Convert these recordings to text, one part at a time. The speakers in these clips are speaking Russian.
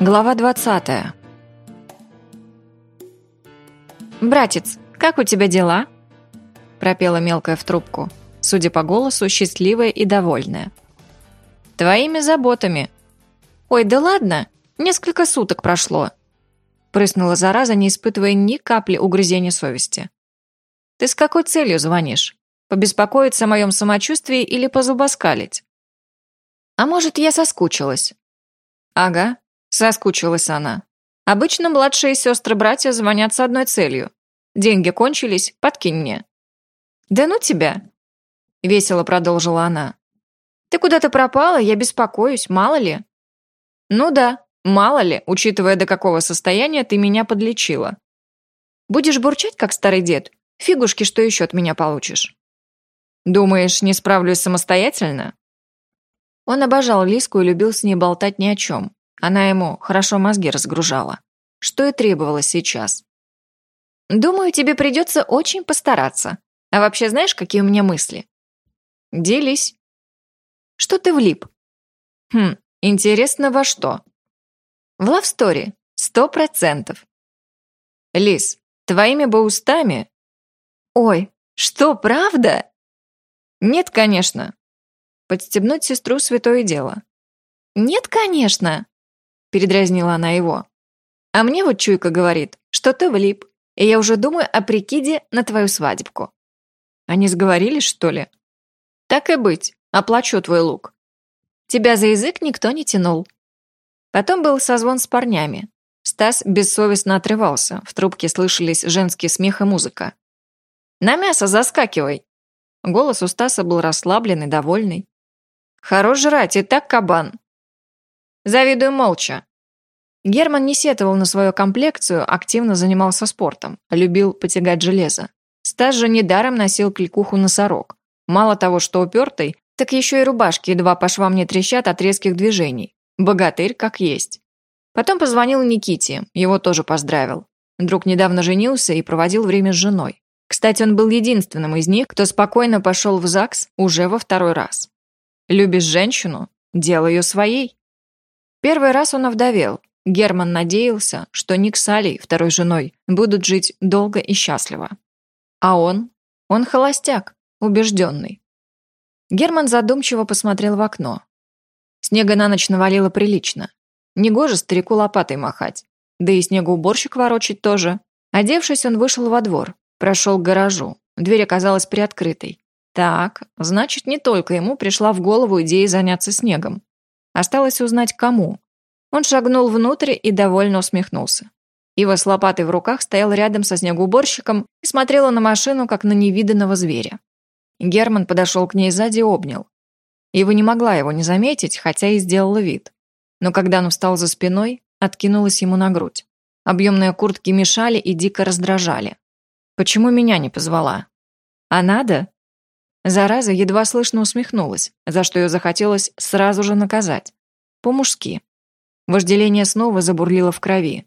Глава 20. «Братец, как у тебя дела?» пропела мелкая в трубку, судя по голосу, счастливая и довольная. «Твоими заботами». «Ой, да ладно, несколько суток прошло», прыснула зараза, не испытывая ни капли угрызения совести. «Ты с какой целью звонишь? Побеспокоиться о моем самочувствии или позубоскалить?» «А может, я соскучилась?» «Ага, соскучилась она. Обычно младшие сестры-братья звонят с одной целью. Деньги кончились, подкинь мне». «Да ну тебя!» — весело продолжила она. «Ты куда-то пропала, я беспокоюсь, мало ли». «Ну да, мало ли, учитывая, до какого состояния ты меня подлечила. Будешь бурчать, как старый дед? Фигушки, что еще от меня получишь?» «Думаешь, не справлюсь самостоятельно?» Он обожал Лиску и любил с ней болтать ни о чем. Она ему хорошо мозги разгружала. Что и требовалось сейчас. «Думаю, тебе придется очень постараться. А вообще знаешь, какие у меня мысли?» «Делись». «Что ты влип?» «Хм, интересно во что?» «В лавстори. Сто процентов». «Лис, твоими бы устами...» «Ой, что, правда?» «Нет, конечно. Подстебнуть сестру святое дело». «Нет, конечно!» – передразнила она его. «А мне вот чуйка говорит, что ты влип, и я уже думаю о прикиде на твою свадебку». «Они сговорились, что ли?» «Так и быть, оплачу твой лук». Тебя за язык никто не тянул. Потом был созвон с парнями. Стас бессовестно отрывался, в трубке слышались женский смех и музыка. «На мясо заскакивай!» Голос у Стаса был расслабленный, довольный. Хорош жрать, и так кабан. Завидую молча. Герман не сетовал на свою комплекцию, активно занимался спортом, любил потягать железо. Стас же недаром носил кликуху носорог. Мало того, что упертый, так еще и рубашки едва по швам не трещат от резких движений. Богатырь как есть. Потом позвонил Никите, его тоже поздравил. Друг недавно женился и проводил время с женой. Кстати, он был единственным из них, кто спокойно пошел в ЗАГС уже во второй раз. Любишь женщину? Делай ее своей. Первый раз он овдовел. Герман надеялся, что Ник с Алей, второй женой, будут жить долго и счастливо. А он? Он холостяк, убежденный. Герман задумчиво посмотрел в окно. Снега на ночь навалило прилично. Негоже старику лопатой махать. Да и снегоуборщик ворочать тоже. Одевшись, он вышел во двор, прошел к гаражу. Дверь оказалась приоткрытой. Так, значит, не только ему пришла в голову идея заняться снегом. Осталось узнать, кому. Он шагнул внутрь и довольно усмехнулся. Ива с лопатой в руках стоял рядом со снегоуборщиком и смотрела на машину, как на невиданного зверя. Герман подошел к ней сзади и обнял. Ива не могла его не заметить, хотя и сделала вид. Но когда он встал за спиной, откинулась ему на грудь. Объемные куртки мешали и дико раздражали. «Почему меня не позвала?» «А надо?» Зараза едва слышно усмехнулась, за что ее захотелось сразу же наказать. По-мужски. Вожделение снова забурлило в крови.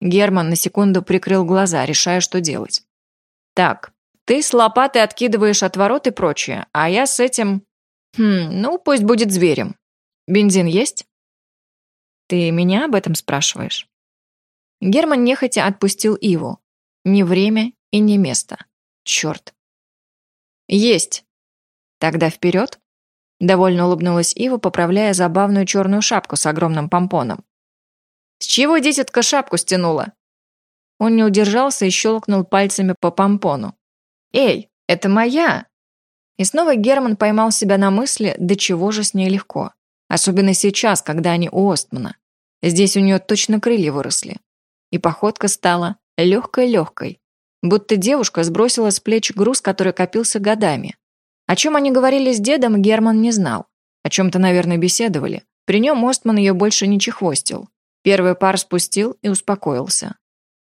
Герман на секунду прикрыл глаза, решая, что делать. «Так, ты с лопатой откидываешь отворот и прочее, а я с этим... Хм, ну, пусть будет зверем. Бензин есть?» «Ты меня об этом спрашиваешь?» Герман нехотя отпустил Иву. Ни время и ни место. Черт. «Есть!» «Тогда вперед!» Довольно улыбнулась Ива, поправляя забавную черную шапку с огромным помпоном. «С чего дитятка шапку стянула?» Он не удержался и щелкнул пальцами по помпону. «Эй, это моя!» И снова Герман поймал себя на мысли, до чего же с ней легко. Особенно сейчас, когда они у Остмана. Здесь у нее точно крылья выросли. И походка стала легкой-легкой. Будто девушка сбросила с плеч груз, который копился годами. О чем они говорили с дедом, Герман не знал. О чем-то, наверное, беседовали. При нем Остман ее больше не чехвостил. Первый пар спустил и успокоился.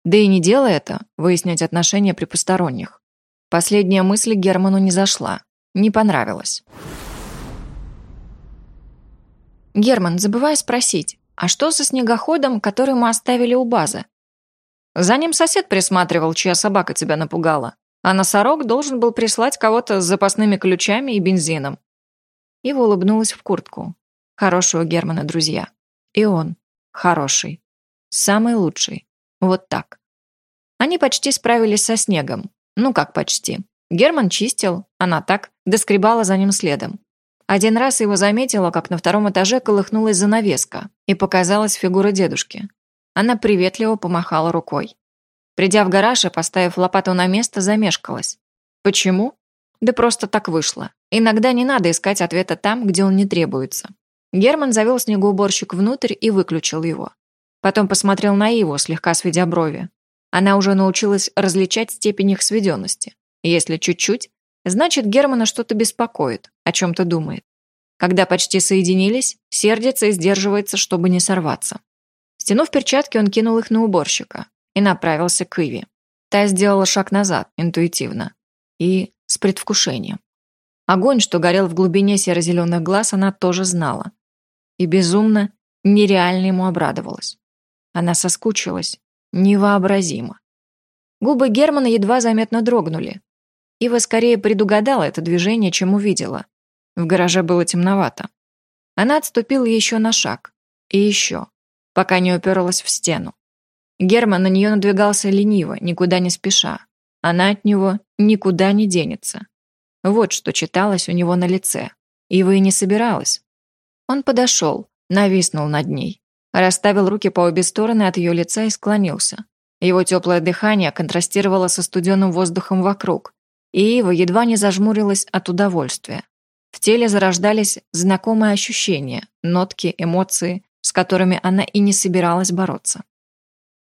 Да и не дело это, выяснять отношения при посторонних. Последняя мысль Герману не зашла. Не понравилась. «Герман, забывай спросить, а что со снегоходом, который мы оставили у базы?» «За ним сосед присматривал, чья собака тебя напугала а носорог должен был прислать кого-то с запасными ключами и бензином. Ива улыбнулась в куртку. Хорошего Германа друзья. И он. хороший. Самый лучший. Вот так. Они почти справились со снегом. Ну как почти. Герман чистил, она так, доскребала за ним следом. Один раз его заметила, как на втором этаже колыхнулась занавеска, и показалась фигура дедушки. Она приветливо помахала рукой. Придя в гараж и поставив лопату на место, замешкалась. Почему? Да просто так вышло. Иногда не надо искать ответа там, где он не требуется. Герман завел снегоуборщик внутрь и выключил его. Потом посмотрел на Иву, слегка сведя брови. Она уже научилась различать степень их сведенности. Если чуть-чуть, значит Германа что-то беспокоит, о чем-то думает. Когда почти соединились, сердится и сдерживается, чтобы не сорваться. Стянув перчатки, он кинул их на уборщика и направился к Иве. Та сделала шаг назад, интуитивно. И с предвкушением. Огонь, что горел в глубине серо-зеленых глаз, она тоже знала. И безумно, нереально ему обрадовалась. Она соскучилась. Невообразимо. Губы Германа едва заметно дрогнули. Ива скорее предугадала это движение, чем увидела. В гараже было темновато. Она отступила еще на шаг. И еще. Пока не уперлась в стену. Герман на нее надвигался лениво, никуда не спеша. Она от него никуда не денется. Вот что читалось у него на лице. Ива и не собиралась. Он подошел, нависнул над ней. Расставил руки по обе стороны от ее лица и склонился. Его теплое дыхание контрастировало со студенным воздухом вокруг, и Ива едва не зажмурилась от удовольствия. В теле зарождались знакомые ощущения, нотки, эмоции, с которыми она и не собиралась бороться.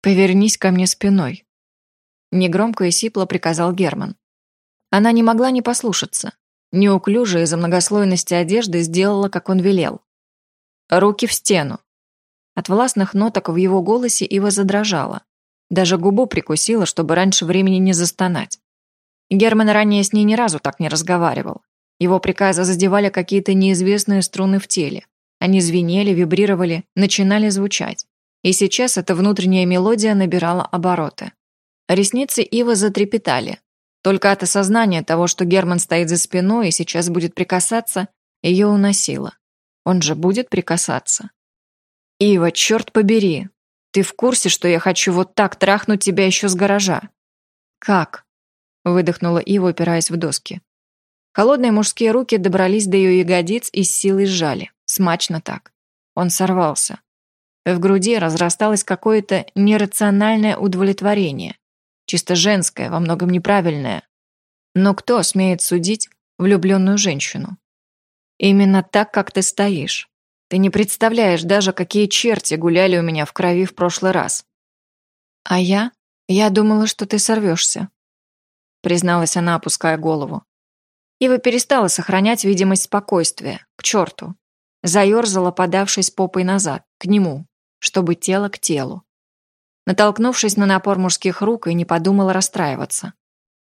«Повернись ко мне спиной», — негромко и сипло приказал Герман. Она не могла не послушаться. Неуклюже из-за многослойности одежды сделала, как он велел. «Руки в стену», от властных ноток в его голосе Ива задрожала. Даже губу прикусила, чтобы раньше времени не застонать. Герман ранее с ней ни разу так не разговаривал. Его приказы задевали какие-то неизвестные струны в теле. Они звенели, вибрировали, начинали звучать. И сейчас эта внутренняя мелодия набирала обороты. Ресницы Ивы затрепетали. Только от осознания того, что Герман стоит за спиной и сейчас будет прикасаться, ее уносило. Он же будет прикасаться. «Ива, черт побери! Ты в курсе, что я хочу вот так трахнуть тебя еще с гаража?» «Как?» — выдохнула Ива, упираясь в доски. Холодные мужские руки добрались до ее ягодиц и с силой сжали. Смачно так. Он сорвался. В груди разрасталось какое-то нерациональное удовлетворение. Чисто женское, во многом неправильное. Но кто смеет судить влюбленную женщину? Именно так, как ты стоишь. Ты не представляешь даже, какие черти гуляли у меня в крови в прошлый раз. А я? Я думала, что ты сорвешься. Призналась она, опуская голову. Ива перестала сохранять видимость спокойствия. К черту. Заерзала, подавшись попой назад, к нему, чтобы тело к телу. Натолкнувшись на напор мужских рук, и не подумала расстраиваться.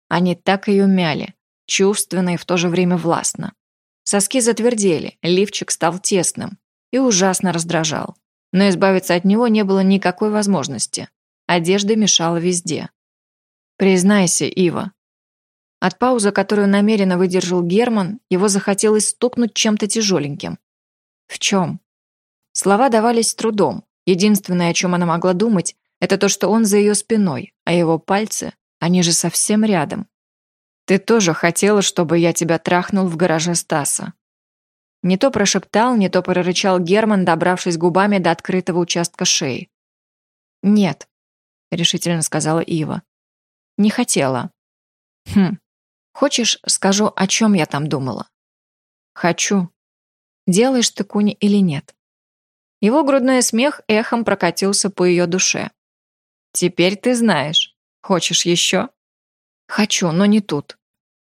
Они так ее мяли, чувственно и в то же время властно. Соски затвердели, лифчик стал тесным и ужасно раздражал. Но избавиться от него не было никакой возможности. Одежда мешала везде. «Признайся, Ива». От паузы, которую намеренно выдержал Герман, его захотелось стукнуть чем-то тяжеленьким. «В чем?» Слова давались с трудом. Единственное, о чем она могла думать, это то, что он за ее спиной, а его пальцы, они же совсем рядом. Ты тоже хотела, чтобы я тебя трахнул в гараже Стаса. Не то прошептал, не то прорычал Герман, добравшись губами до открытого участка шеи. «Нет», — решительно сказала Ива. «Не хотела». «Хм. Хочешь, скажу, о чем я там думала?» «Хочу. Делаешь ты куни или нет?» Его грудной смех эхом прокатился по ее душе. «Теперь ты знаешь. Хочешь еще?» «Хочу, но не тут.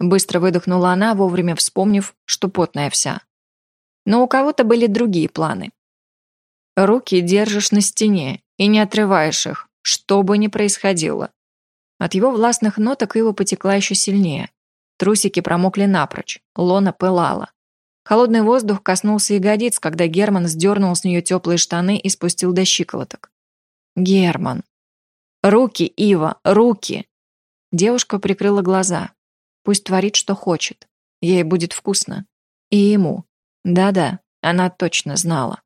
Быстро выдохнула она, вовремя вспомнив, что потная вся. Но у кого-то были другие планы. Руки держишь на стене и не отрываешь их, что бы ни происходило. От его властных ноток его потекла еще сильнее. Трусики промокли напрочь, лона пылала. Холодный воздух коснулся ягодиц, когда Герман сдернул с нее теплые штаны и спустил до щиколоток. «Герман!» «Руки, Ива, руки!» Девушка прикрыла глаза. Пусть творит, что хочет. Ей будет вкусно. И ему. Да-да, она точно знала.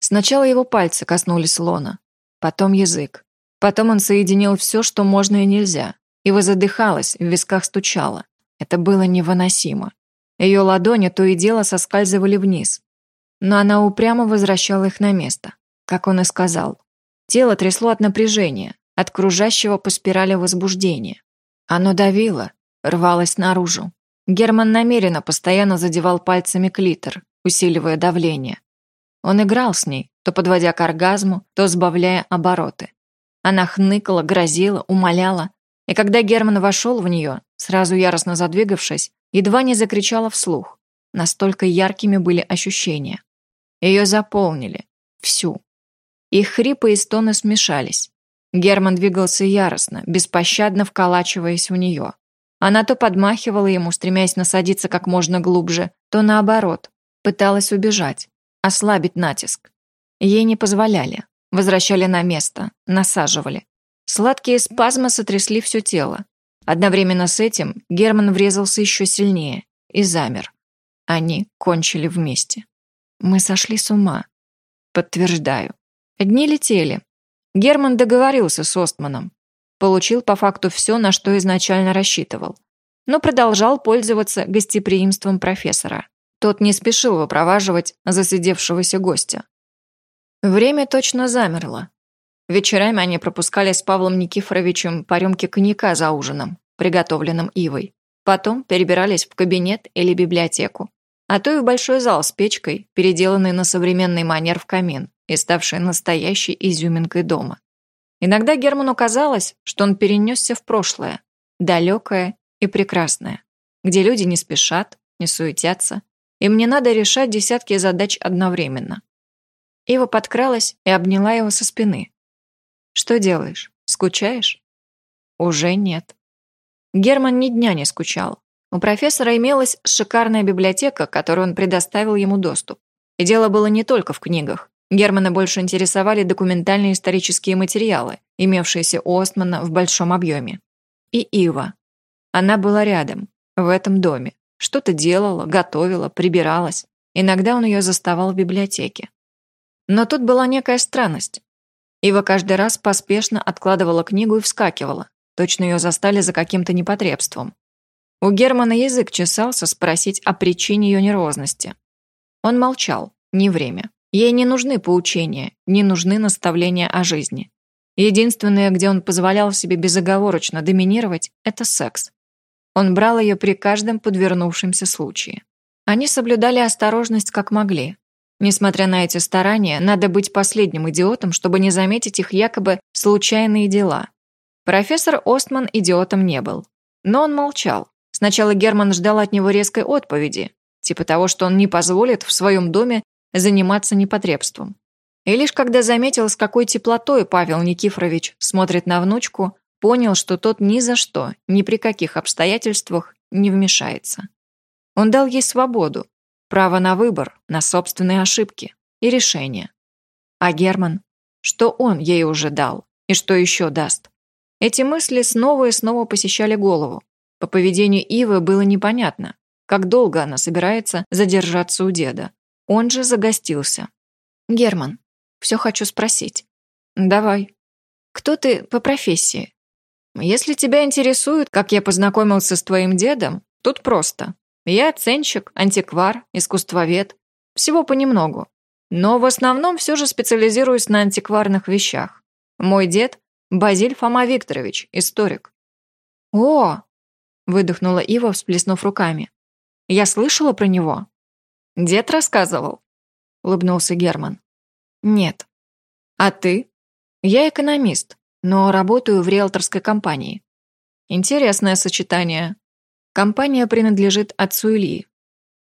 Сначала его пальцы коснулись лона, потом язык. Потом он соединил все, что можно и нельзя. Ива задыхалась, в висках стучала. Это было невыносимо. Ее ладони то и дело соскальзывали вниз. Но она упрямо возвращала их на место, как он и сказал. Тело трясло от напряжения, от кружащего по спирали возбуждения. Оно давило, рвалось наружу. Герман намеренно постоянно задевал пальцами клитор, усиливая давление. Он играл с ней, то подводя к оргазму, то сбавляя обороты. Она хныкала, грозила, умоляла, и когда Герман вошел в нее, сразу яростно задвигавшись, едва не закричала вслух. Настолько яркими были ощущения. Ее заполнили. Всю. Их хрипы и стоны смешались. Герман двигался яростно, беспощадно вколачиваясь в нее. Она то подмахивала ему, стремясь насадиться как можно глубже, то наоборот, пыталась убежать, ослабить натиск. Ей не позволяли, возвращали на место, насаживали. Сладкие спазмы сотрясли все тело. Одновременно с этим Герман врезался еще сильнее и замер. Они кончили вместе. Мы сошли с ума. Подтверждаю. Дни летели. Герман договорился с Остманом. Получил по факту все, на что изначально рассчитывал. Но продолжал пользоваться гостеприимством профессора. Тот не спешил выпроваживать засидевшегося гостя. Время точно замерло. Вечерами они пропускали с Павлом Никифоровичем по рюмке коньяка за ужином, приготовленным Ивой. Потом перебирались в кабинет или библиотеку. А то и в большой зал с печкой, переделанный на современный манер в камин и ставший настоящей изюминкой дома. Иногда Герману казалось, что он перенесся в прошлое, далекое и прекрасное, где люди не спешат, не суетятся, им не надо решать десятки задач одновременно. Ива подкралась и обняла его со спины. «Что делаешь? Скучаешь?» «Уже нет». Герман ни дня не скучал. У профессора имелась шикарная библиотека, которую он предоставил ему доступ. И дело было не только в книгах. Германа больше интересовали документальные исторические материалы, имевшиеся у Остмана в большом объеме. И Ива. Она была рядом, в этом доме. Что-то делала, готовила, прибиралась. Иногда он ее заставал в библиотеке. Но тут была некая странность. Ива каждый раз поспешно откладывала книгу и вскакивала. Точно ее застали за каким-то непотребством. У Германа язык чесался спросить о причине ее нервозности. Он молчал, не время. Ей не нужны поучения, не нужны наставления о жизни. Единственное, где он позволял себе безоговорочно доминировать, это секс. Он брал ее при каждом подвернувшемся случае. Они соблюдали осторожность как могли. Несмотря на эти старания, надо быть последним идиотом, чтобы не заметить их якобы случайные дела. Профессор Остман идиотом не был. Но он молчал. Сначала Герман ждал от него резкой отповеди, типа того, что он не позволит в своем доме заниматься непотребством. И лишь когда заметил, с какой теплотой Павел Никифорович смотрит на внучку, понял, что тот ни за что, ни при каких обстоятельствах не вмешается. Он дал ей свободу, право на выбор, на собственные ошибки и решения. А Герман? Что он ей уже дал? И что еще даст? Эти мысли снова и снова посещали голову. По поведению Ивы было непонятно, как долго она собирается задержаться у деда. Он же загостился. «Герман, все хочу спросить». «Давай». «Кто ты по профессии?» Если тебя интересует, как я познакомился с твоим дедом, тут просто. Я оценщик, антиквар, искусствовед. Всего понемногу. Но в основном все же специализируюсь на антикварных вещах. Мой дед – Базиль Фома Викторович, историк. «О!» – выдохнула Ива, всплеснув руками. «Я слышала про него?» «Дед рассказывал?» – улыбнулся Герман. «Нет». «А ты?» «Я экономист но работаю в риэлторской компании. Интересное сочетание. Компания принадлежит отцу Ильи.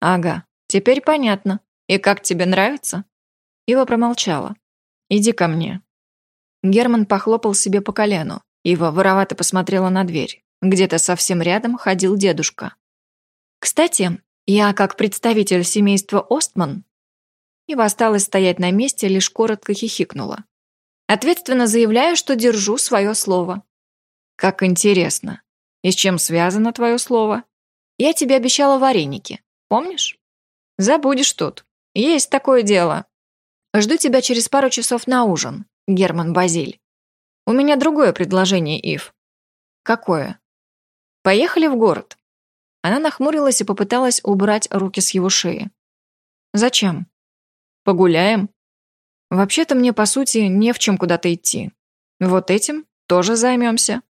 Ага, теперь понятно. И как тебе нравится? Ива промолчала. Иди ко мне. Герман похлопал себе по колену. Ива воровато посмотрела на дверь. Где-то совсем рядом ходил дедушка. «Кстати, я, как представитель семейства Остман...» Ива осталась стоять на месте, лишь коротко хихикнула. Ответственно заявляю, что держу свое слово. Как интересно. И с чем связано твое слово? Я тебе обещала вареники. Помнишь? Забудешь тут. Есть такое дело. Жду тебя через пару часов на ужин, Герман Базиль. У меня другое предложение, Ив. Какое? Поехали в город. Она нахмурилась и попыталась убрать руки с его шеи. Зачем? Погуляем. Вообще-то мне, по сути, не в чем куда-то идти. Вот этим тоже займемся.